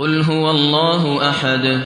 قُلْ هُوَ اللَّهُ أَحَدٌ